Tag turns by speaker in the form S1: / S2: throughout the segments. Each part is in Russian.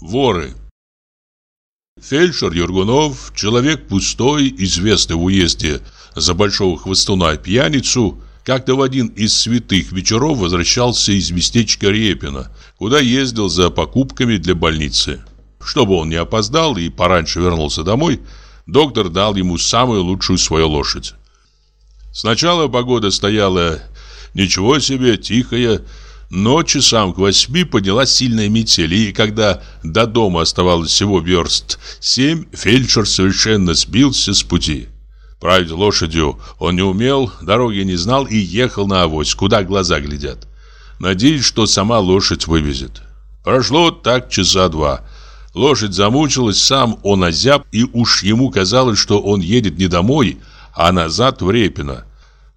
S1: Воры Фельдшер Юргунов, человек пустой, известный в уезде за большого хвостуна пьяницу, как-то в один из святых вечеров возвращался из местечка Репина, куда ездил за покупками для больницы. Чтобы он не опоздал и пораньше вернулся домой, доктор дал ему самую лучшую свою лошадь. Сначала погода стояла ничего себе, тихая, но часам к восьми поднялась сильная метель, и когда до дома оставалось всего верст семь, фельдшер совершенно сбился с пути. Править лошадью он не умел, дороги не знал и ехал на авось, куда глаза глядят. Надеясь, что сама лошадь вывезет. Прошло так часа два. Лошадь замучилась, сам он озяб, и уж ему казалось, что он едет не домой, а назад в Репино.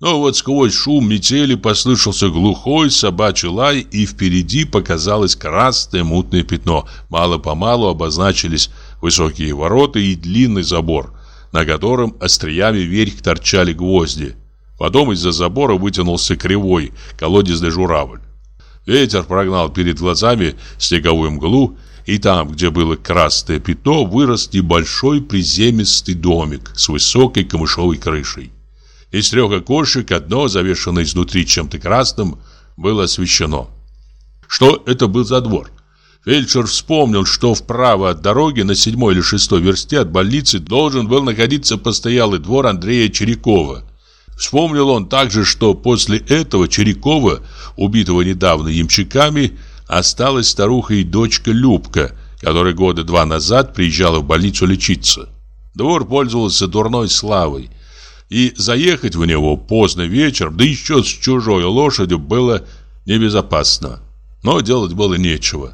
S1: Но вот сквозь шум метели послышался глухой собачий лай, и впереди показалось красное мутное пятно. Мало-помалу обозначились высокие ворота и длинный забор, на котором остриями вверх торчали гвозди. Потом из-за забора вытянулся кривой колодезный журавль. Ветер прогнал перед глазами снеговую мглу, и там, где было красное пятно, вырос небольшой приземистый домик с высокой камышовой крышей. Из трех окошек одно, завешенное изнутри чем-то красным, было освещено. Что это был за двор? Фельдшер вспомнил, что вправо от дороги на седьмой или шестой версте от больницы должен был находиться постоялый двор Андрея Черякова. Вспомнил он также, что после этого Черякова, убитого недавно ямщиками, осталась старуха и дочка Любка, которая года два назад приезжала в больницу лечиться. Двор пользовался дурной славой – и заехать в него поздно вечером, да еще с чужой лошадью, было небезопасно. Но делать было нечего.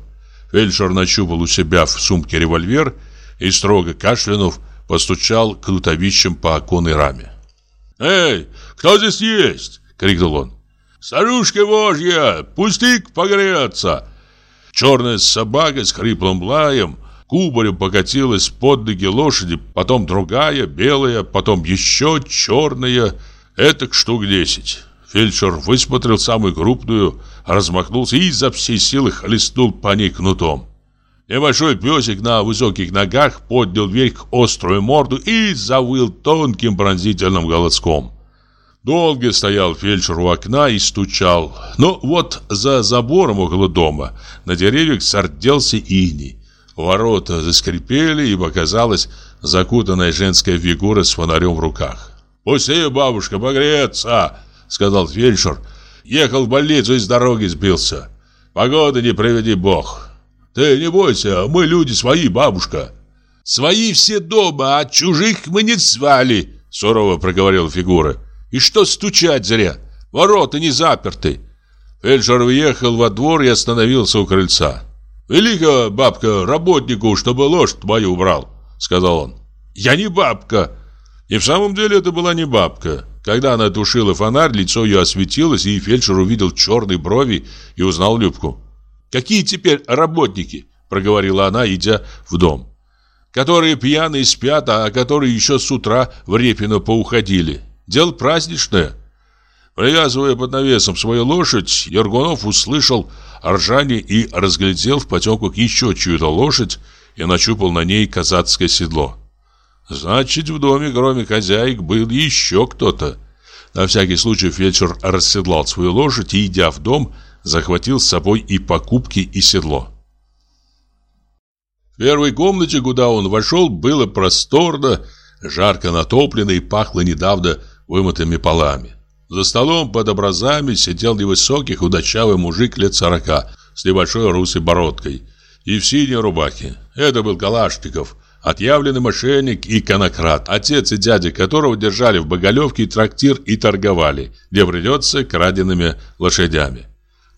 S1: Фельдшер нащупал у себя в сумке револьвер и, строго кашлянув, постучал кнутовищем по оконной раме. «Эй, кто здесь есть?» — крикнул он. «Старушка Божья, пустик погреться!» Черная собака с хриплым лаем кубарем покатилась под ноги лошади, потом другая, белая, потом еще черная, этак штук десять. Фельдшер высмотрел самую крупную, размахнулся и изо всей силы хлестнул по ней кнутом. Небольшой песик на высоких ногах поднял вверх острую морду и завыл тонким пронзительным голоском. Долго стоял фельдшер у окна и стучал. Но вот за забором около дома на деревьях сорделся иней. Ворота заскрипели, и показалась закутанная женская фигура с фонарем в руках. «Пусти, бабушка, погреться!» — сказал фельдшер. «Ехал в больницу и с дороги сбился. Погода не приведи бог. Ты не бойся, мы люди свои, бабушка». «Свои все дома, а чужих мы не звали», — сурово проговорила фигура. «И что стучать зря? Ворота не заперты». Фельдшер въехал во двор и остановился у крыльца. «Велика бабка работнику, чтобы лошадь мою убрал», — сказал он. «Я не бабка». И в самом деле это была не бабка. Когда она тушила фонарь, лицо ее осветилось, и фельдшер увидел черные брови и узнал Любку. «Какие теперь работники?» — проговорила она, идя в дом. «Которые пьяные спят, а которые еще с утра в Репино поуходили. Дело праздничное». Привязывая под навесом свою лошадь, Ергунов услышал ржание и разглядел в потемках еще чью-то лошадь и начупал на ней казацкое седло. Значит, в доме, кроме хозяек, был еще кто-то. На всякий случай фельдшер расседлал свою лошадь и, идя в дом, захватил с собой и покупки, и седло. В первой комнате, куда он вошел, было просторно, жарко натоплено и пахло недавно вымытыми полами. За столом под образами сидел невысокий худощавый мужик лет сорока с небольшой русой бородкой и в синей рубахе. Это был Калашников, отъявленный мошенник и конократ, отец и дядя которого держали в Боголевке трактир и торговали, где придется краденными лошадями.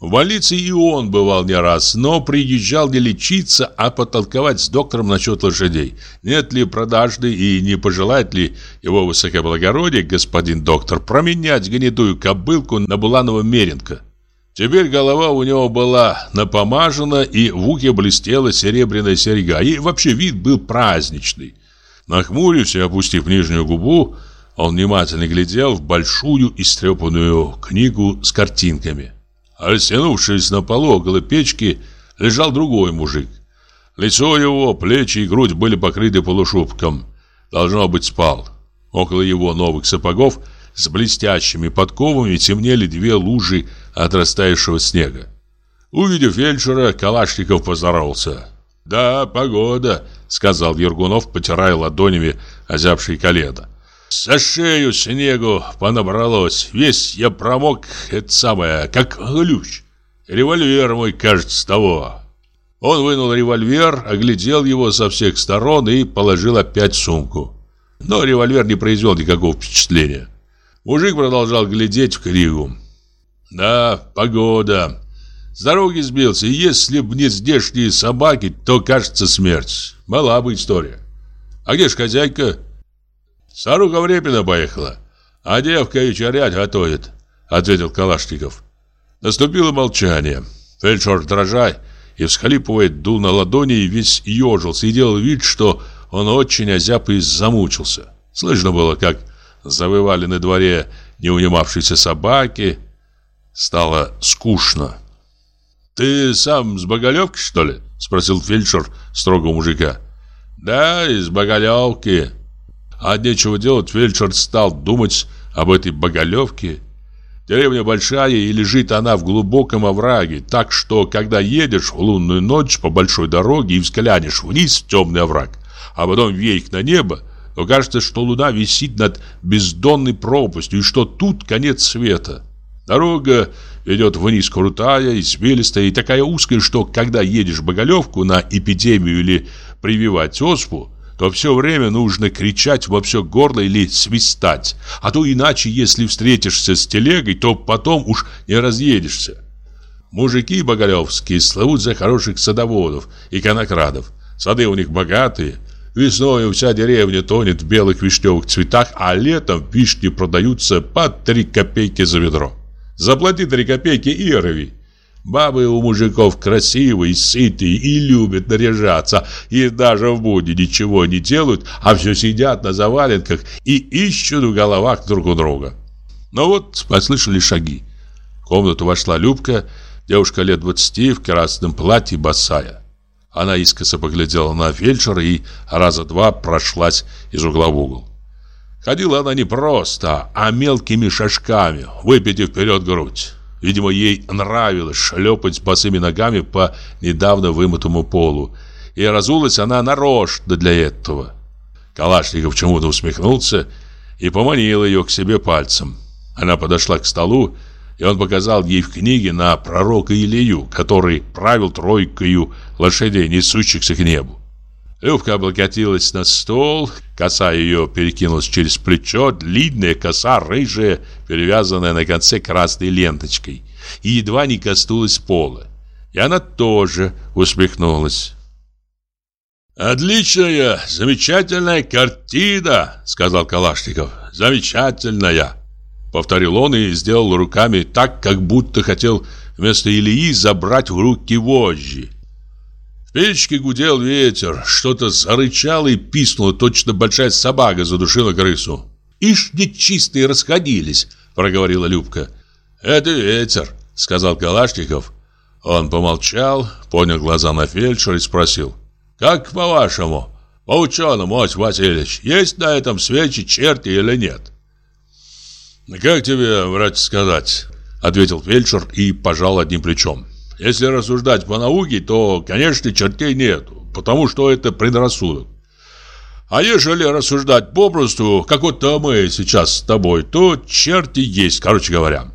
S1: В больнице и он бывал не раз, но приезжал не лечиться, а потолковать с доктором насчет лошадей. Нет ли продажды и не пожелает ли его высокоблагородие, господин доктор, променять гнедую кобылку на буланова меренка. Теперь голова у него была напомажена, и в ухе блестела серебряная серьга, и вообще вид был праздничный. Нахмурив и опустив нижнюю губу, он внимательно глядел в большую истрепанную книгу с картинками. Растянувшись на полу около печки, лежал другой мужик. Лицо его, плечи и грудь были покрыты полушубком. Должно быть, спал. Около его новых сапогов с блестящими подковами темнели две лужи от растаявшего снега. Увидев фельдшера, Калашников поздоровался. «Да, погода», — сказал Ергунов, потирая ладонями озябшие колено. «За шею снегу понабралось. Весь я промок, это самое, как глющ. Револьвер мой, кажется, того». Он вынул револьвер, оглядел его со всех сторон и положил опять в сумку. Но револьвер не произвел никакого впечатления. Мужик продолжал глядеть в книгу. «Да, погода. С дороги сбился, если б не здешние собаки, то, кажется, смерть. Мала бы история. А где ж хозяйка?» «Старуха временно поехала, а девка вечерять готовит», — ответил Калашников. Наступило молчание. Фельдшер дрожай и, всхлипывая, дул на ладони и весь ежился и делал вид, что он очень озяб и замучился. Слышно было, как завывали на дворе неунимавшиеся собаки. Стало скучно. «Ты сам с Боголевки, что ли?» — спросил фельдшер строгого мужика. «Да, из Боголевки». А нечего делать, фельдшер стал думать об этой Боголевке. Деревня большая, и лежит она в глубоком овраге, так что, когда едешь в лунную ночь по большой дороге и взглянешь вниз в темный овраг, а потом вверх на небо, то кажется, что луна висит над бездонной пропастью, и что тут конец света. Дорога ведет вниз крутая, извилистая и такая узкая, что когда едешь в Боголевку на эпидемию или прививать оспу, то все время нужно кричать во все горло или свистать. А то иначе, если встретишься с телегой, то потом уж не разъедешься. Мужики боголевские славут за хороших садоводов и конокрадов. Сады у них богатые. Весной вся деревня тонет в белых вишневых цветах, а летом вишни продаются по три копейки за ведро. Заплати три копейки и рви. Бабы у мужиков красивые, сытые и любят наряжаться, и даже в будни ничего не делают, а все сидят на заваленках и ищут в головах друг у друга. Но вот послышали шаги. В комнату вошла Любка, девушка лет двадцати в красном платье босая. Она искоса поглядела на фельдшера и раза два прошлась из угла в угол. Ходила она не просто, а мелкими шажками, выпитив вперед грудь. Видимо, ей нравилось шлепать босыми ногами по недавно вымытому полу. И разулась она нарочно для этого. Калашников чему-то усмехнулся и поманил ее к себе пальцем. Она подошла к столу, и он показал ей в книге на пророка Илью, который правил тройкою лошадей, несущихся к небу. Любка облокотилась на стол, коса ее перекинулась через плечо, длинная коса, рыжая, перевязанная на конце красной ленточкой, и едва не коснулась пола. И она тоже усмехнулась. «Отличная, замечательная картина!» — сказал Калашников. «Замечательная!» Повторил он и сделал руками так, как будто хотел вместо Ильи забрать в руки вожжи. В печке гудел ветер, что-то зарычало и писнуло, точно большая собака задушила крысу. «Ишь, нечистые расходились!» — проговорила Любка. «Это ветер», — сказал Калашников. Он помолчал, поднял глаза на фельдшера и спросил. «Как по-вашему, по-ученому, Ось Васильевич, есть на этом свете черти или нет?» «Как тебе, брат, сказать?» — ответил фельдшер и пожал одним плечом. Если рассуждать по науке, то, конечно, чертей нету, потому что это предрассудок. А ежели рассуждать попросту, как вот мы сейчас с тобой, то черти есть, короче говоря.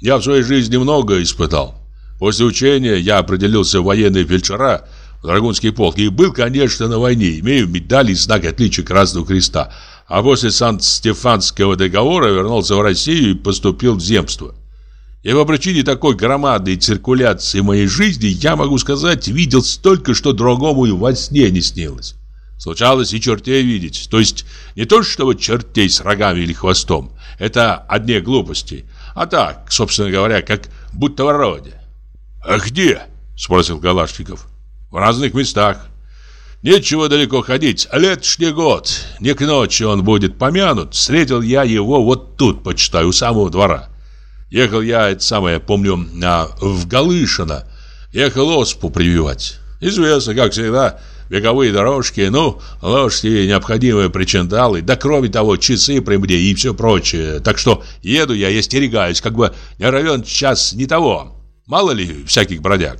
S1: Я в своей жизни много испытал. После учения я определился в военные фельдшера, в Драгунский полк, и был, конечно, на войне, имею медаль и знак отличия Красного Креста. А после Сан-Стефанского договора вернулся в Россию и поступил в земство. И по причине такой громадной циркуляции моей жизни, я могу сказать, видел столько, что другому и во сне не снилось. Случалось и чертей видеть. То есть не то, что вот чертей с рогами или хвостом. Это одни глупости. А так, собственно говоря, как будто в роде. «А где?» – спросил Галашников. «В разных местах. Нечего далеко ходить. Летошний год. Не к ночи он будет помянут. Встретил я его вот тут, почитаю, у самого двора. Ехал я, это самое, помню, в Галышино. Ехал оспу прививать. Известно, как всегда, беговые дорожки, ну, лошади, необходимые причиндалы, да кроме того, часы при мне и все прочее. Так что еду я и как бы не равен час не того. Мало ли всяких бродяг.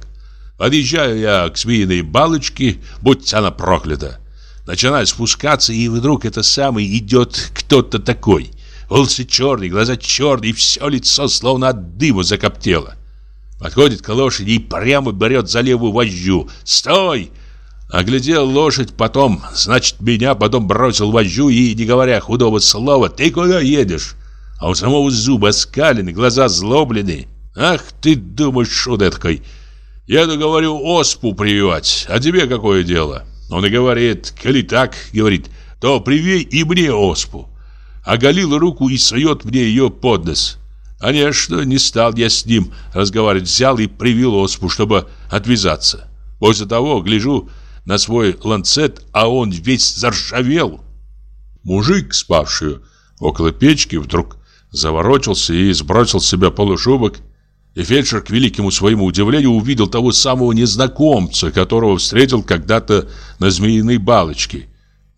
S1: Подъезжаю я к змеиной балочке, будь она проклята. Начинаю спускаться, и вдруг это самый идет кто-то такой. Волосы черные, глаза черные, и все лицо словно от дыма закоптело. Подходит к лошади и прямо берет за левую вожжу. «Стой!» Оглядел лошадь, потом, значит, меня, потом бросил вожжу и, не говоря худого слова, «Ты куда едешь?» А у самого зубы оскалены, глаза злоблены. «Ах ты думаешь, что такой?» Еду, говорю, оспу прививать, а тебе какое дело? Он и говорит, коли так, говорит, то привей и мне оспу. Оголил руку и сует мне ее под нос. Конечно, не стал я с ним разговаривать, взял и привил оспу, чтобы отвязаться. После того, гляжу на свой ланцет, а он весь заржавел. Мужик, спавший около печки, вдруг заворочился и сбросил с себя полушубок и фельдшер, к великому своему удивлению, увидел того самого незнакомца, которого встретил когда-то на змеиной балочке.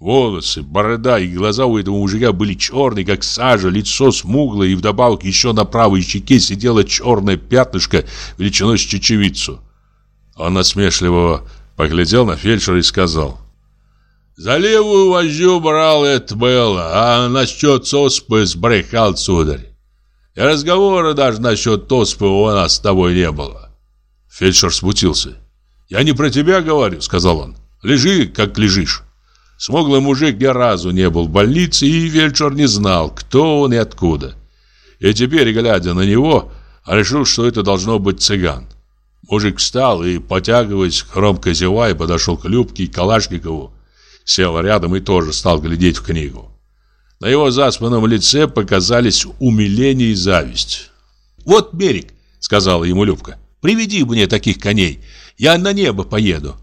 S1: Волосы, борода и глаза у этого мужика были черные, как сажа, лицо смуглое, и вдобавок еще на правой щеке сидело черное пятнышко величиной с чечевицу. Он насмешливо поглядел на фельдшера и сказал, «За левую вожжу брал это было, а насчет соспы сбрехал, сударь. И разговора даже насчет Тоспы у нас с тобой не было. Фельдшер смутился. «Я не про тебя говорю», — сказал он. «Лежи, как лежишь». Смуглый мужик ни разу не был в больнице, и фельдшер не знал, кто он и откуда. И теперь, глядя на него, решил, что это должно быть цыган. Мужик встал и, потягиваясь, громко зевая, подошел к Любке и Калашникову, сел рядом и тоже стал глядеть в книгу. На его заспанном лице показались умиление и зависть. «Вот берег», — сказала ему Любка. «Приведи мне таких коней, я на небо поеду».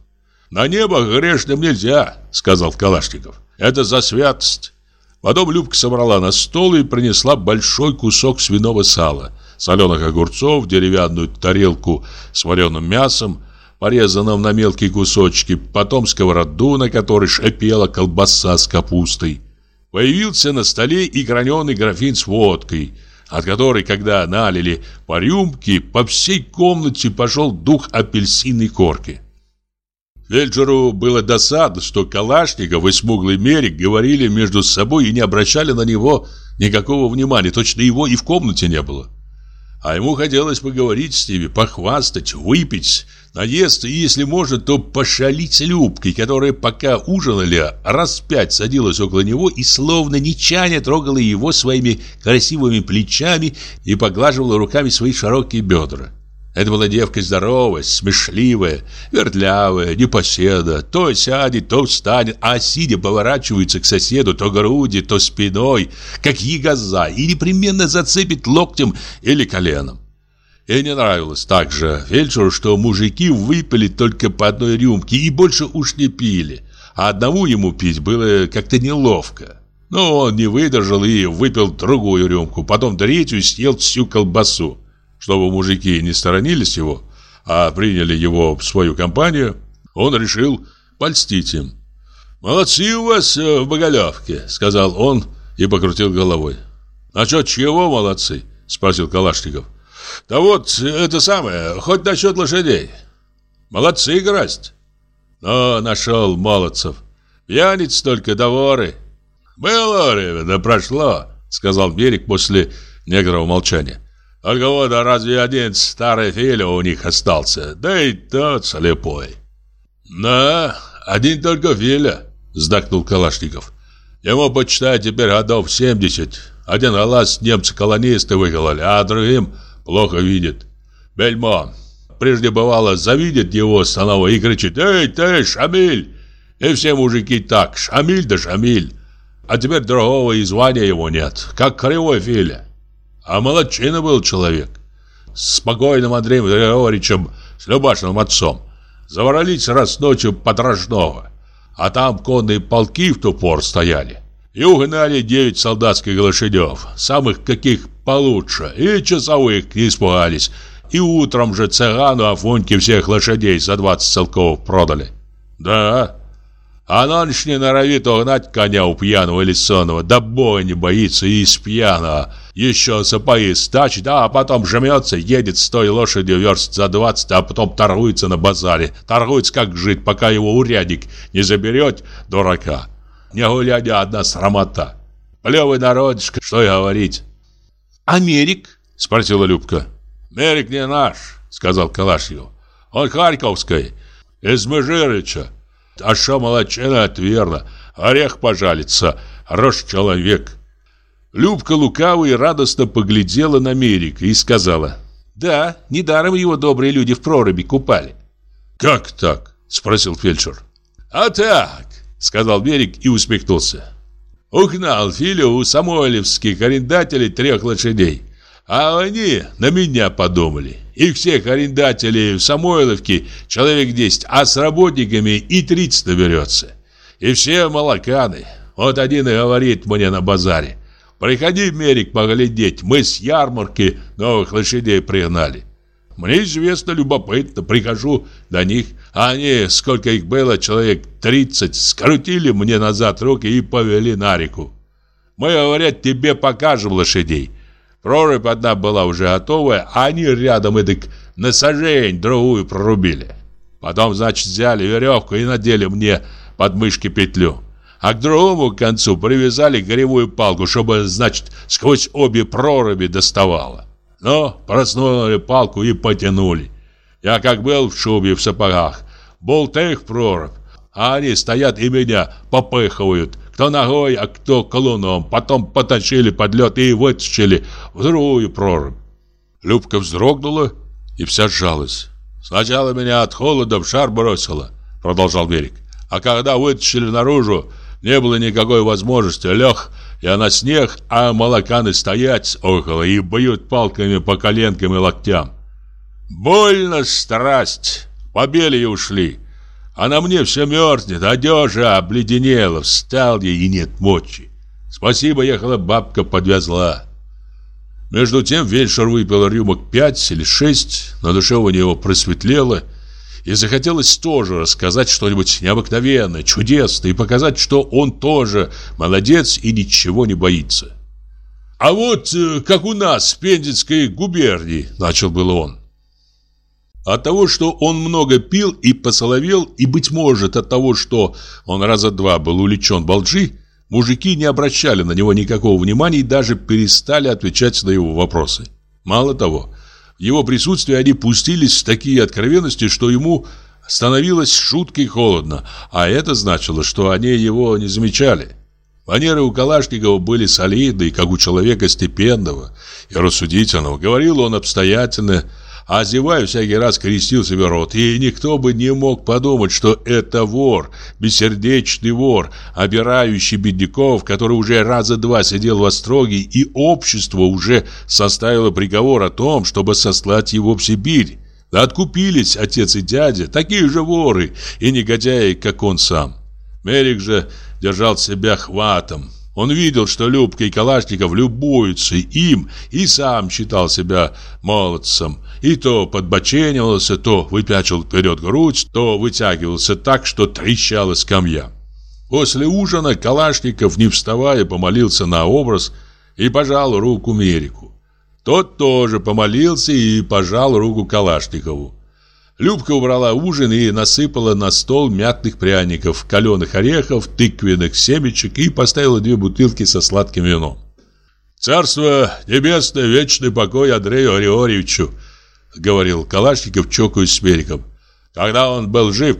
S1: «На небо грешным нельзя», — сказал Калашников. «Это за святость». Потом Любка собрала на стол и принесла большой кусок свиного сала, соленых огурцов, деревянную тарелку с вареным мясом, порезанным на мелкие кусочки, потом сковороду, на которой шипела колбаса с капустой. Появился на столе и граненый графин с водкой, от которой, когда налили по рюмке, по всей комнате пошел дух апельсинной корки. Фельдшеру было досадно, что Калашников и смуглый Мерик говорили между собой и не обращали на него никакого внимания, точно его и в комнате не было. А ему хотелось поговорить с ними, похвастать, выпить, наесться и, если можно, то пошалить с Любкой, которая, пока ужинали, раз пять садилась около него и, словно нечаянно, трогала его своими красивыми плечами и поглаживала руками свои широкие бедра. Это была девка здоровая, смешливая, вертлявая, непоседа. То сядет, то встанет, а сидя поворачивается к соседу то груди, то спиной, как ягоза, и непременно зацепит локтем или коленом. И не нравилось также фельдшеру, что мужики выпили только по одной рюмке и больше уж не пили, а одному ему пить было как-то неловко. Но он не выдержал и выпил другую рюмку, потом третью съел всю колбасу. Чтобы мужики не сторонились его, а приняли его в свою компанию, он решил польстить им. «Молодцы у вас э, в Боголевке», — сказал он и покрутил головой. «А что, чего молодцы?» — спросил Калашников. «Да вот, это самое, хоть насчет лошадей. Молодцы, грасть». Но нашел молодцев. Пьяниц только до воры. «Было время, да прошло», — сказал Берег после негрого молчания. Только вот а разве один старый Филя у них остался, да и тот слепой. Да, один только Филя, вздохнул Калашников. Ему, почитай, теперь годов 70. Один глаз немцы-колонисты выкололи, а другим плохо видит. Бельмо, прежде бывало, завидит его станово и кричит «Эй, ты, Шамиль!» И все мужики так, Шамиль да Шамиль. А теперь другого и звания его нет, как кривой Филя. А молодчина был человек. С спокойным Андреем Григорьевичем, с Любашиным отцом. Заворолись раз ночью под Рожного. А там конные полки в ту пор стояли. И угнали девять солдатских лошадев, самых каких получше, и часовых испугались, И утром же цыгану Афоньке всех лошадей за 20 целков продали. Да, а нынешний норовит угнать коня у пьяного или сонного, да боя не боится и из пьяного. Еще сапоги стачит, а потом жмется, едет с той лошадью верст за 20, а потом торгуется на базаре. Торгуется как жить, пока его урядник не заберет, дурака. Не гуляние одна срамота. Плевый народишко, что и говорить.
S2: «А Мерик?»
S1: — спросила Любка. «Мерик не наш», — сказал Калашников. «Он Харьковский, из Межирича. А что молочина, это верно. Орех пожалится, хороший человек». Любка лукаво и радостно поглядела на Мерика и сказала.
S2: «Да, недаром его добрые люди в проруби купали».
S1: «Как так?» — спросил фельдшер. «А так», — сказал Мерик и усмехнулся. Угнал Филю у самойлевских арендателей трех лошадей. А они на меня подумали. Их всех арендателей в Самойловке человек 10, а с работниками и 30 наберется. И все молоканы. Вот один и говорит мне на базаре. Приходи, Мерик, поглядеть, мы с ярмарки новых лошадей пригнали. Мне известно, любопытно, прихожу до них, а они, сколько их было, человек 30, скрутили мне назад руки и повели на реку. Мы, говорят, тебе покажем лошадей. Прорубь одна была уже готовая, а они рядом эдак на сажень другую прорубили. Потом, значит, взяли веревку и надели мне под мышки петлю. А к другому концу привязали горевую палку, чтобы, значит, сквозь обе проруби доставало. Но проснули палку и потянули. Я как был в шубе в сапогах, болты их прорубь, а они стоят и меня попыхивают, кто ногой, а кто колуном. Потом потащили под лед и вытащили в другую прорубь. Любка вздрогнула и вся сжалась. «Сначала меня от холода в шар бросило», — продолжал Берег. «А когда вытащили наружу, не было никакой возможности. Лег я на снег, а молоканы стоять около и бьют палками по коленкам и локтям. Больно страсть. Побели и ушли. А на мне все мерзнет, одежа обледенела, встал я и нет мочи. Спасибо, ехала бабка, подвязла. Между тем фельдшер выпил рюмок пять или шесть, на душе у него просветлело, и захотелось тоже рассказать что-нибудь необыкновенное, чудесное, и показать, что он тоже молодец и ничего не боится. «А вот э, как у нас в Пензенской губернии», — начал был он. От того, что он много пил и посоловел, и, быть может, от того, что он раза два был увлечен болжи, мужики не обращали на него никакого внимания и даже перестали отвечать на его вопросы. Мало того, в его присутствии они пустились в такие откровенности, что ему становилось шутко и холодно, а это значило, что они его не замечали. Манеры у Калашникова были солидные, как у человека степенного и рассудительного. Говорил он обстоятельно, а зевая всякий раз крестился в рот, и никто бы не мог подумать, что это вор, бессердечный вор, обирающий бедняков, который уже раза два сидел в остроге, и общество уже составило приговор о том, чтобы сослать его в Сибирь. Откупились отец и дядя, такие же воры и негодяи, как он сам. Мерик же держал себя хватом, он видел, что Любка и Калашников любуются им и сам считал себя молодцем. И то подбоченивался, то выпячил вперед грудь, то вытягивался так, что трещала скамья. После ужина Калашников, не вставая, помолился на образ и пожал руку Мерику. Тот тоже помолился и пожал руку Калашникову. Любка убрала ужин и насыпала на стол мятных пряников, каленых орехов, тыквенных семечек и поставила две бутылки со сладким вином. «Царство небесное, вечный покой Андрею Григорьевичу», — говорил Калашников, чокаясь с Мериком. «Когда он был жив,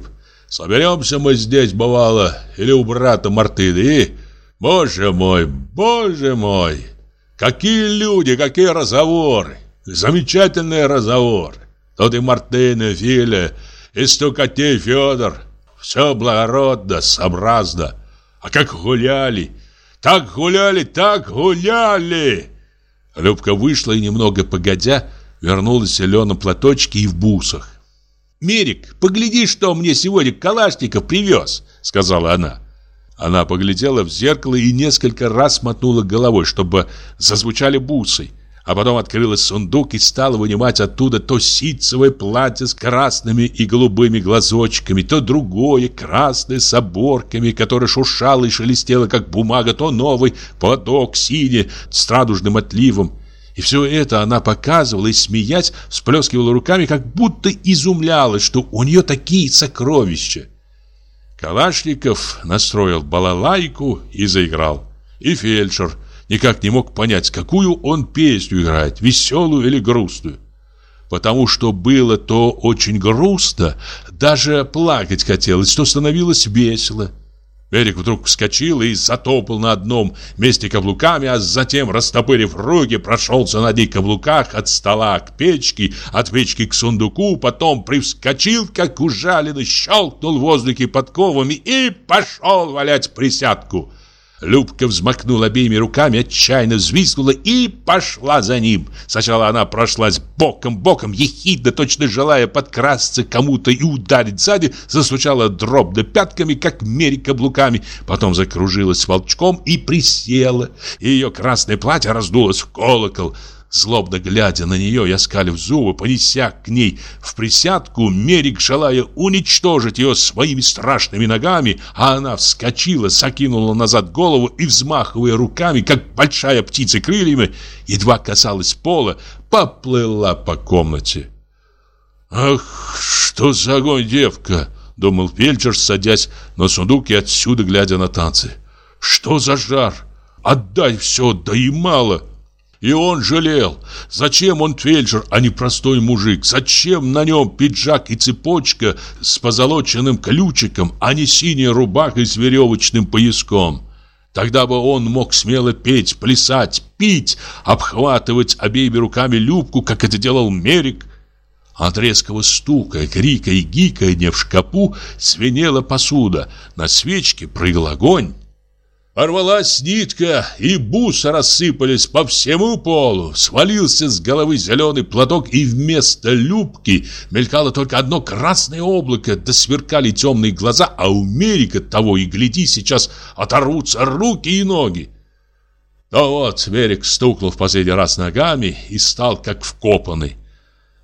S1: соберемся мы здесь, бывало, или у брата Мартына, и, боже мой, боже мой, какие люди, какие разговоры, замечательные разговоры. Тут и Мартын, и Филя, и Стукатей Федор. Все благородно, сообразно. А как гуляли! Так гуляли, так гуляли!» Любка вышла и немного погодя вернулась в зеленом платочке и в бусах. «Мерик, погляди, что мне сегодня Калашников привез!» — сказала она. Она поглядела в зеркало и несколько раз мотнула головой, чтобы зазвучали бусы. А потом открыла сундук и стала вынимать оттуда то ситцевое платье с красными и голубыми глазочками, то другое, красное с оборками, которое шуршало и шелестело, как бумага, то новый платок синий с радужным отливом. И все это она показывала и, смеясь, всплескивала руками, как будто изумлялась, что у нее такие сокровища. Калашников настроил балалайку и заиграл. И фельдшер никак не мог понять, какую он песню играет, веселую или грустную. Потому что было то очень грустно, даже плакать хотелось, что становилось весело. Берег вдруг вскочил и затопал на одном месте каблуками, а затем, растопырив руки, прошелся на одних каблуках от стола к печке, от печки к сундуку, потом привскочил, как ужаленный, щелкнул в воздухе подковами и пошел валять присядку. Любка взмахнула обеими руками, отчаянно взвизгнула и пошла за ним. Сначала она прошлась боком-боком, ехидно, точно желая подкрасться кому-то и ударить сзади, застучала дробно пятками, как мере каблуками, потом закружилась волчком и присела. Ее красное платье раздулось в колокол. Злобно глядя на нее, я скалив зубы, понеся к ней в присядку, Мерик, желая уничтожить ее своими страшными ногами, а она вскочила, закинула назад голову и, взмахивая руками, как большая птица крыльями, едва касалась пола, поплыла по комнате. «Ах, что за огонь, девка!» — думал фельдшер, садясь на сундук и отсюда глядя на танцы. «Что за жар! Отдай все, да и мало!» И он жалел. Зачем он фельдшер, а не простой мужик? Зачем на нем пиджак и цепочка с позолоченным ключиком, а не синяя рубаха с веревочным пояском? Тогда бы он мог смело петь, плясать, пить, обхватывать обеими руками Любку, как это делал Мерик. От резкого стука, крика и гиканья в шкапу свинела посуда. На свечке прыгал огонь. Порвалась нитка, и бусы рассыпались по всему полу. Свалился с головы зеленый платок, и вместо любки мелькало только одно красное облако, да сверкали темные глаза, а у Мерика того и гляди, сейчас оторвутся руки и ноги. То вот Мерик стукнул в последний раз ногами и стал как вкопанный.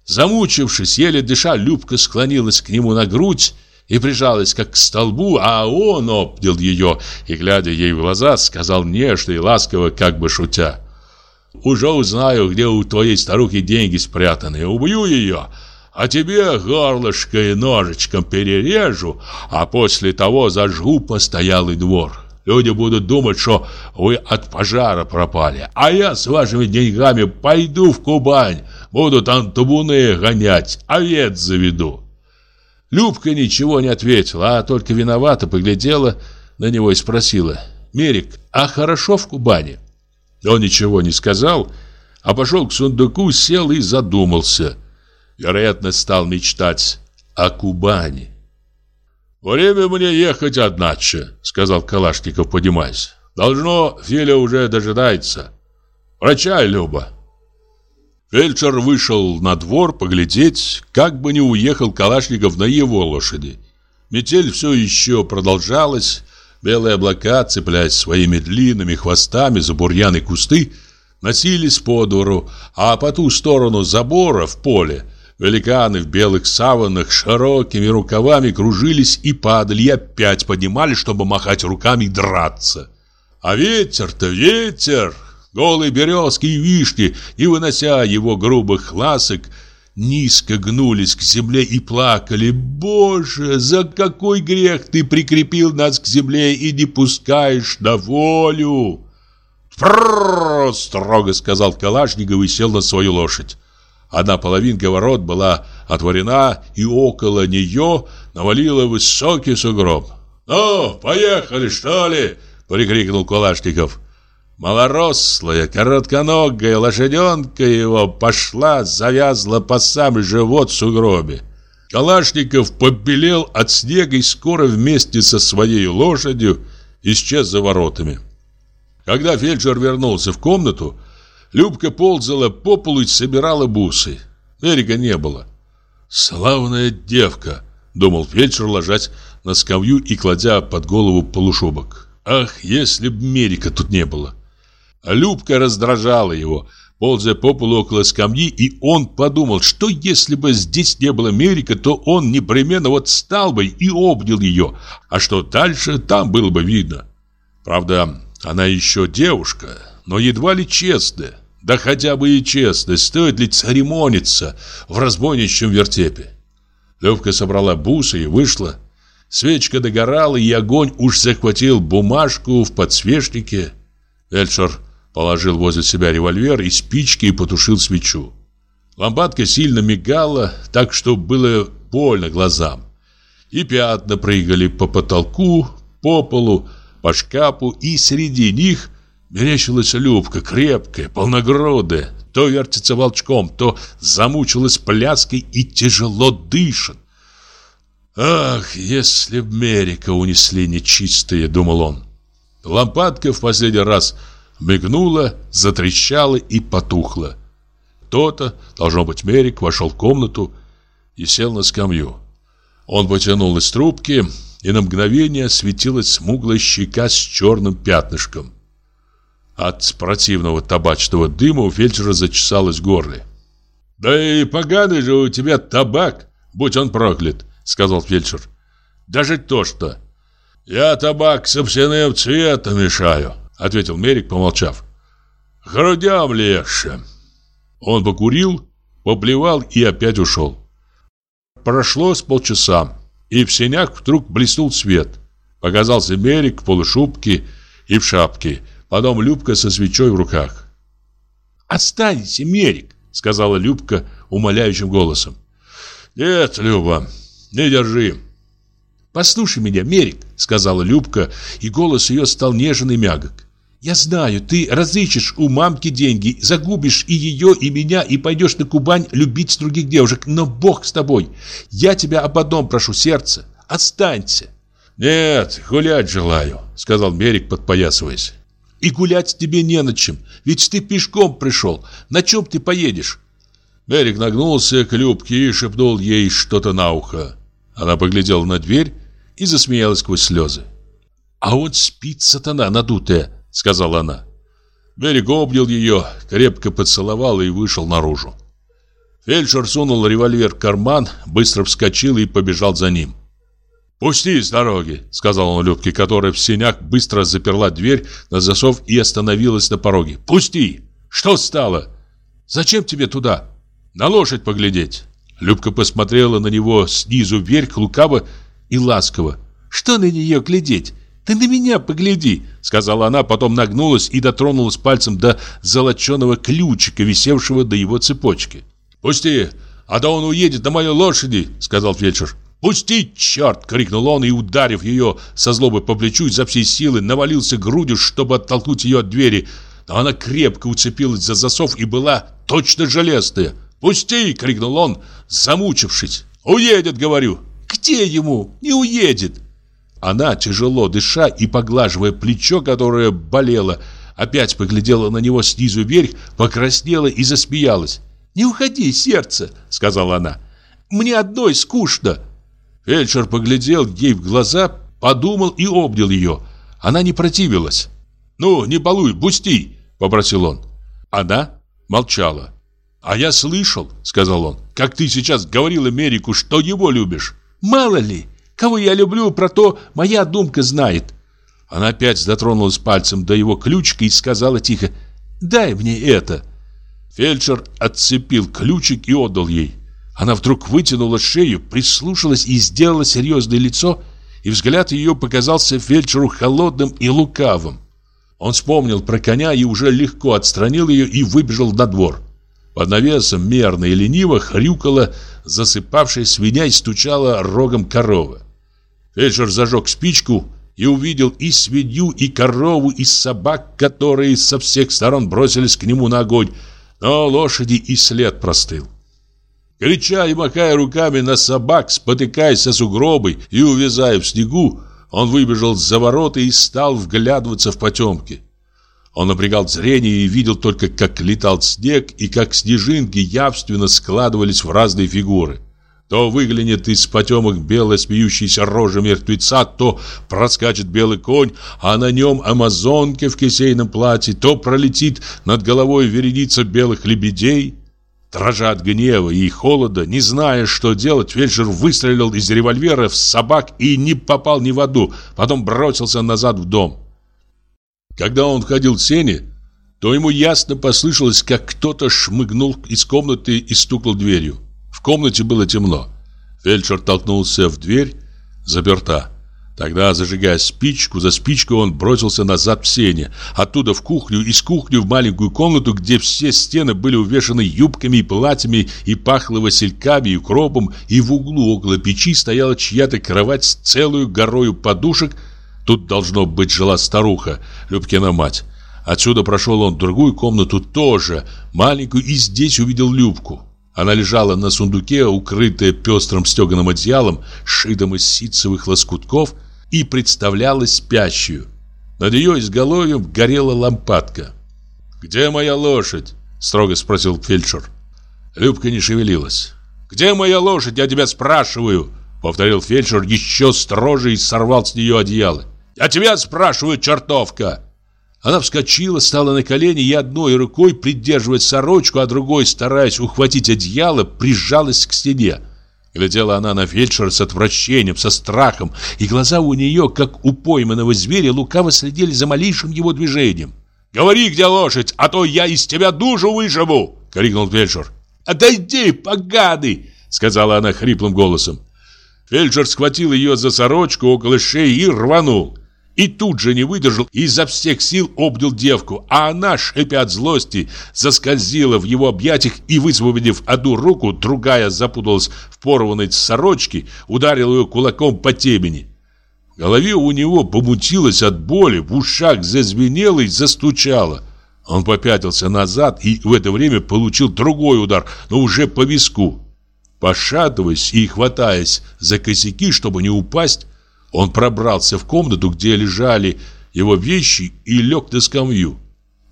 S1: Замучившись, еле дыша, Любка склонилась к нему на грудь, и прижалась как к столбу, а он обнял ее и, глядя ей в глаза, сказал нежно и ласково, как бы шутя. «Уже узнаю, где у твоей старухи деньги спрятаны, убью ее, а тебе горлышко и ножичком перережу, а после того зажгу постоялый двор». Люди будут думать, что вы от пожара пропали. А я с вашими деньгами пойду в Кубань. Буду там табуны гонять, овец заведу. Любка ничего не ответила, а только виновато поглядела на него и спросила. «Мерик, а хорошо в Кубани?» Он ничего не сказал, а пошел к сундуку, сел и задумался. Вероятно, стал мечтать о Кубани. «Время мне ехать, одначе», — сказал Калашников, поднимаясь. «Должно, Филя уже дожидается. Прощай, Люба». Фельдшер вышел на двор поглядеть, как бы не уехал Калашников на его лошади. Метель все еще продолжалась, белые облака, цепляясь своими длинными хвостами за бурьяны кусты, носились по двору, а по ту сторону забора в поле великаны в белых саванах широкими рукавами кружились и падали, и опять поднимались, чтобы махать руками и драться. А ветер-то ветер! Голые березки и вишни, не вынося его грубых ласок, низко гнулись к земле и плакали. «Боже, за какой грех ты прикрепил нас к земле и не пускаешь на волю?» «Фрррр!» — строго сказал Калашников и сел на свою лошадь. Одна половинка ворот была отворена, и около нее навалило высокий сугроб. «Ну, поехали, что ли?» — прикрикнул Калашников. Малорослая, коротконогая лошаденка его пошла, завязла по самый живот в сугробе. Калашников побелел от снега и скоро вместе со своей лошадью исчез за воротами. Когда фельдшер вернулся в комнату, Любка ползала по полу и собирала бусы. Эрика не было. «Славная девка!» — думал фельдшер, ложась на скамью и кладя под голову полушубок. «Ах, если б Мерика тут не было!» Любка раздражала его, ползая по полу около скамьи, и он подумал, что если бы здесь не было Мерика, то он непременно вот стал бы и обнял ее, а что дальше, там было бы видно. Правда, она еще девушка, но едва ли честная. Да хотя бы и честно, стоит ли церемониться в разбойничьем вертепе? Левка собрала бусы и вышла. Свечка догорала, и огонь уж захватил бумажку в подсвечнике. Эльшер положил возле себя револьвер и спички и потушил свечу. Лампадка сильно мигала, так что было больно глазам. И пятна прыгали по потолку, по полу, по шкафу, и среди них мерещилась Любка, крепкая, полногрудая, то вертится волчком, то замучилась пляской и тяжело дышит. «Ах, если б Мерика унесли нечистые!» — думал он. Лампадка в последний раз мигнула, затрещала и потухла. Кто-то, должно быть Мерик, вошел в комнату и сел на скамью. Он потянул из трубки, и на мгновение светилась смуглая щека с черным пятнышком. От противного табачного дыма у фельдшера зачесалось горле. «Да и поганый же у тебя табак, будь он проклят!» — сказал фельдшер. «Даже то, что...» «Я табак с овсяным цветом мешаю», — ответил Мерик, помолчав. «Грудям легче». Он покурил, поплевал и опять ушел. Прошло с полчаса, и в сенях вдруг блеснул свет. Показался Мерик в полушубке и в шапке, потом Любка со свечой в руках. «Останься, Мерик», — сказала Любка умоляющим голосом. «Нет, Люба, не держи. Послушай меня, Мерик, сказала Любка, и голос ее стал нежен и мягок. Я знаю, ты разыщешь у мамки деньги, загубишь и ее, и меня, и пойдешь на Кубань любить других девушек, но Бог с тобой. Я тебя об одном прошу, сердце, останься. Нет, гулять желаю, сказал Мерик, подпоясываясь. И гулять тебе не на чем, ведь ты пешком пришел. На чем ты поедешь? Мерик нагнулся к Любке и шепнул ей что-то на ухо. Она поглядела на дверь и засмеялась сквозь слезы. «А он спит, сатана надутая», — сказала она. Берег обнял ее, крепко поцеловал и вышел наружу. Фельдшер сунул револьвер в карман, быстро вскочил и побежал за ним. «Пусти с дороги», — сказал он Любке, которая в сенях быстро заперла дверь на засов и остановилась на пороге. «Пусти! Что стало? Зачем тебе туда? На лошадь поглядеть!» Любка посмотрела на него снизу вверх лукаво и ласково. «Что на нее глядеть? Ты на меня погляди!» Сказала она, потом нагнулась и дотронулась пальцем до золоченого ключика, висевшего до его цепочки. «Пусти, а то он уедет на моей лошади!» Сказал фельдшер. «Пусти, черт!» — крикнул он и, ударив ее со злобы по плечу изо всей силы, навалился грудью, чтобы оттолкнуть ее от двери. Но она крепко уцепилась за засов и была точно железная. «Пусти!» — крикнул он, замучившись. «Уедет, говорю!» «Где ему? Не уедет!» Она, тяжело дыша и поглаживая плечо, которое болело, опять поглядела на него снизу вверх, покраснела и засмеялась. «Не уходи, сердце!» — сказала она. «Мне одной скучно!» Фельдшер поглядел ей в глаза, подумал и обнял ее. Она не противилась. «Ну, не балуй, пусти!» — попросил он. Она молчала. «А я слышал, — сказал он, — как ты сейчас говорил Америку, что его любишь. Мало ли, кого я люблю, про то моя думка знает». Она опять дотронулась пальцем до его ключика и сказала тихо, «Дай мне это». Фельдшер отцепил ключик и отдал ей. Она вдруг вытянула шею, прислушалась и сделала серьезное лицо, и взгляд ее показался фельдшеру холодным и лукавым. Он вспомнил про коня и уже легко отстранил ее и выбежал на двор. Под навесом мерно и лениво хрюкала засыпавшая свинья и стучала рогом корова. Фельдшер зажег спичку и увидел и свинью, и корову, и собак, которые со всех сторон бросились к нему на огонь, но лошади и след простыл. Крича и махая руками на собак, спотыкаясь о сугробы и увязая в снегу, он выбежал за ворота и стал вглядываться в потемки. Он напрягал зрение и видел только, как летал снег и как снежинки явственно складывались в разные фигуры. То выглянет из потемок белая смеющаяся рожа мертвеца, то проскачет белый конь, а на нем амазонки в кисейном платье, то пролетит над головой вереница белых лебедей. Дрожа от гнева и холода, не зная, что делать, фельдшер выстрелил из револьвера в собак и не попал ни в аду, потом бросился назад в дом. Когда он входил в сени, то ему ясно послышалось, как кто-то шмыгнул из комнаты и стукнул дверью. В комнате было темно. Фельдшер толкнулся в дверь, заперта. Тогда, зажигая спичку, за спичкой он бросился назад в сене, оттуда в кухню, из кухни в маленькую комнату, где все стены были увешаны юбками и платьями, и пахло васильками и укропом, и в углу около печи стояла чья-то кровать с целую горою подушек. Тут, должно быть, жила старуха, Любкина мать. Отсюда прошел он в другую комнату тоже, маленькую, и здесь увидел Любку. Она лежала на сундуке, укрытая пестрым стеганым одеялом, шитым из ситцевых лоскутков, и представляла спящую. Над ее изголовьем горела лампадка. «Где моя лошадь?» – строго спросил фельдшер. Любка не шевелилась. «Где моя лошадь, я тебя спрашиваю?» – повторил фельдшер еще строже и сорвал с нее одеяло. «Я тебя спрашиваю, чертовка!» Она вскочила, стала на колени и одной рукой, придерживая сорочку, а другой, стараясь ухватить одеяло, прижалась к стене. Глядела она на фельдшера с отвращением, со страхом, и глаза у нее, как у пойманного зверя, лукаво следили за малейшим его движением. «Говори, где лошадь, а то я из тебя душу выживу!» — крикнул фельдшер. «Отойди, поганый!» — сказала она хриплым голосом. Фельдшер схватил ее за сорочку около шеи и рванул. И тут же не выдержал и изо всех сил обнял девку, а она, шипя от злости, заскользила в его объятиях и, высвободив одну руку, другая запуталась в порванной сорочке, ударил ее кулаком по темени. В голове у него помутилось от боли, в ушах зазвенело и застучало. Он попятился назад и в это время получил другой удар, но уже по виску. Пошатываясь и хватаясь за косяки, чтобы не упасть, он пробрался в комнату, где лежали его вещи, и лег на скамью.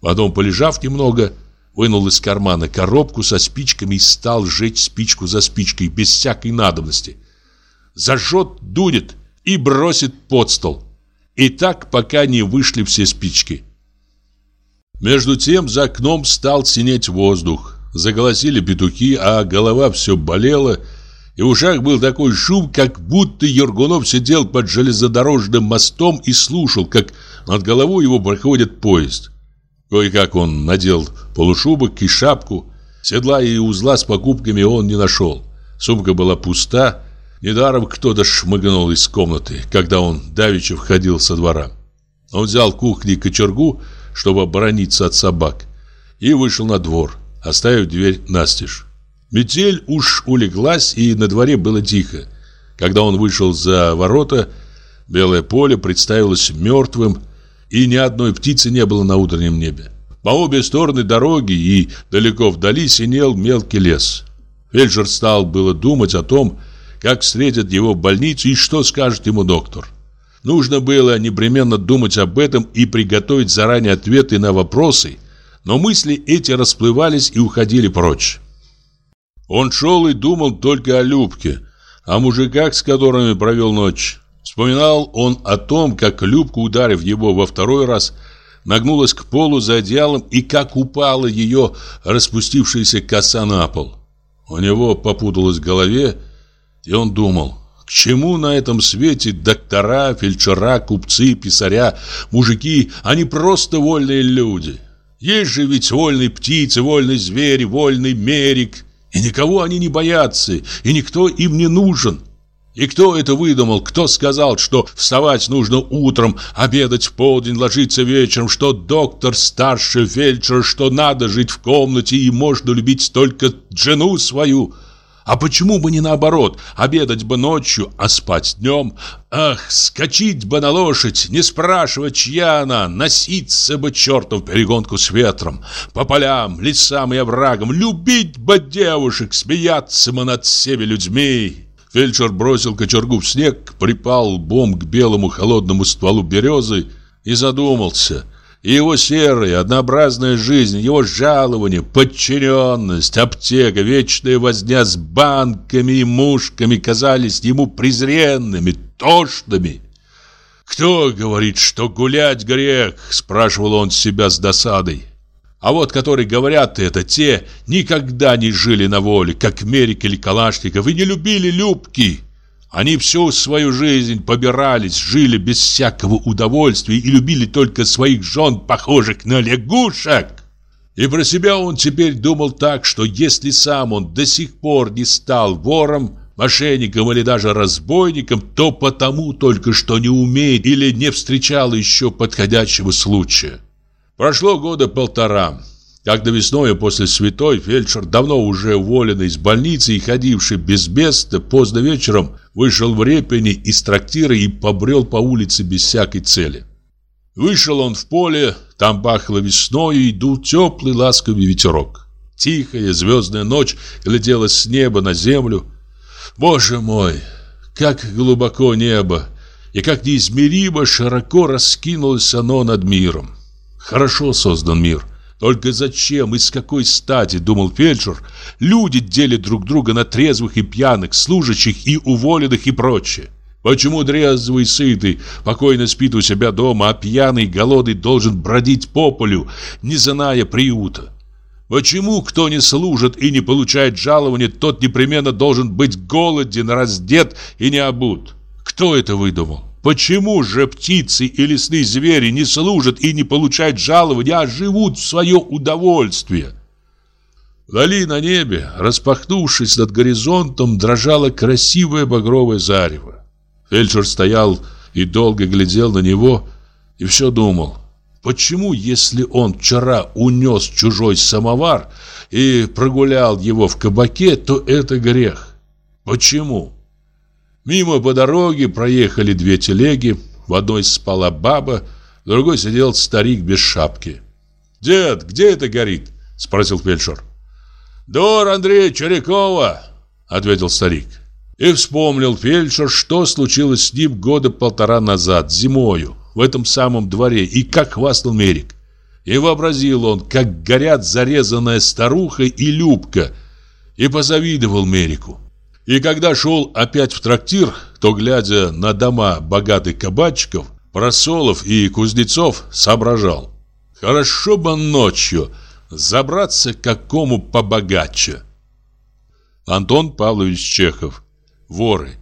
S1: Потом, полежав немного, вынул из кармана коробку со спичками и стал сжечь спичку за спичкой, без всякой надобности. Зажжет, дунет и бросит под стол. И так, пока не вышли все спички. Между тем за окном стал синеть воздух. Заголосили петухи, а голова все болела и в ушах был такой шум, как будто Ергунов сидел под железнодорожным мостом и слушал, как над головой его проходит поезд. Кое-как он надел полушубок и шапку. Седла и узла с покупками он не нашел. Сумка была пуста. Недаром кто-то шмыгнул из комнаты, когда он давеча входил со двора. Он взял кухни кочергу, чтобы оборониться от собак, и вышел на двор, оставив дверь настежь. Метель уж улеглась, и на дворе было тихо. Когда он вышел за ворота, белое поле представилось мертвым, и ни одной птицы не было на утреннем небе. По обе стороны дороги и далеко вдали синел мелкий лес. Фельдшер стал было думать о том, как встретят его в больнице и что скажет ему доктор. Нужно было непременно думать об этом и приготовить заранее ответы на вопросы, но мысли эти расплывались и уходили прочь. Он шел и думал только о Любке, о мужиках, с которыми провел ночь. Вспоминал он о том, как Любка, ударив его во второй раз, нагнулась к полу за одеялом и как упала ее распустившаяся коса на пол. У него попуталось в голове, и он думал, к чему на этом свете доктора, фельдшера, купцы, писаря, мужики, они просто вольные люди. Есть же ведь вольные птицы, вольные звери, вольный мерик, и никого они не боятся, и никто им не нужен. И кто это выдумал? Кто сказал, что вставать нужно утром, обедать в полдень, ложиться вечером, что доктор старше фельдшер, что надо жить в комнате и можно любить только жену свою – а почему бы не наоборот, обедать бы ночью, а спать днем? Ах, скачить бы на лошадь, не спрашивать, чья она, носиться бы чертов перегонку с ветром, по полям, лесам и оврагам, любить бы девушек, смеяться бы над всеми людьми. Фельдшер бросил кочергу в снег, припал лбом к белому холодному стволу березы и задумался, Его серая, однообразная жизнь, его жалование, подчиненность, аптека, вечная возня с банками и мушками казались ему презренными, тошными. «Кто говорит, что гулять грех?» – спрашивал он себя с досадой. А вот которые говорят это, те никогда не жили на воле, как Мерик или Калашников, и не любили любки. Они всю свою жизнь побирались, жили без всякого удовольствия и любили только своих жен, похожих на лягушек. И про себя он теперь думал так, что если сам он до сих пор не стал вором, мошенником или даже разбойником, то потому только что не умеет или не встречал еще подходящего случая. Прошло года полтора. Когда весной после святой фельдшер, давно уже уволенный из больницы и ходивший без места, поздно вечером вышел в Репине из трактира и побрел по улице без всякой цели. Вышел он в поле, там пахло весной и дул теплый ласковый ветерок. Тихая звездная ночь глядела с неба на землю. Боже мой, как глубоко небо, и как неизмеримо широко раскинулось оно над миром. Хорошо создан мир. Только зачем и с какой стати, думал фельдшер, люди делят друг друга на трезвых и пьяных, служащих и уволенных и прочее? Почему трезвый сытый покойно спит у себя дома, а пьяный голодный должен бродить по полю, не зная приюта? Почему кто не служит и не получает жалования, тот непременно должен быть голоден, раздет и не обут? Кто это выдумал? Почему же птицы и лесные звери не служат и не получают жалования, а живут в свое удовольствие? Вдали на небе, распахнувшись над горизонтом, дрожало красивое багровое зарево. Фельдшер стоял и долго глядел на него и все думал. Почему, если он вчера унес чужой самовар и прогулял его в кабаке, то это грех? Почему? Мимо по дороге проехали две телеги. В одной спала баба, в другой сидел старик без шапки. «Дед, где это горит?» – спросил фельдшер. «Дор Андрея Черякова», – ответил старик. И вспомнил фельдшер, что случилось с ним года полтора назад, зимою, в этом самом дворе, и как хвастал Мерик. И вообразил он, как горят зарезанная старуха и Любка, и позавидовал Мерику. И когда шел опять в трактир, то, глядя на дома богатых кабачиков, просолов и кузнецов, соображал. Хорошо бы ночью забраться к какому побогаче. Антон Павлович Чехов. Воры.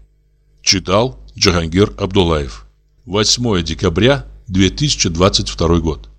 S1: Читал Джахангир Абдулаев. 8 декабря 2022 год.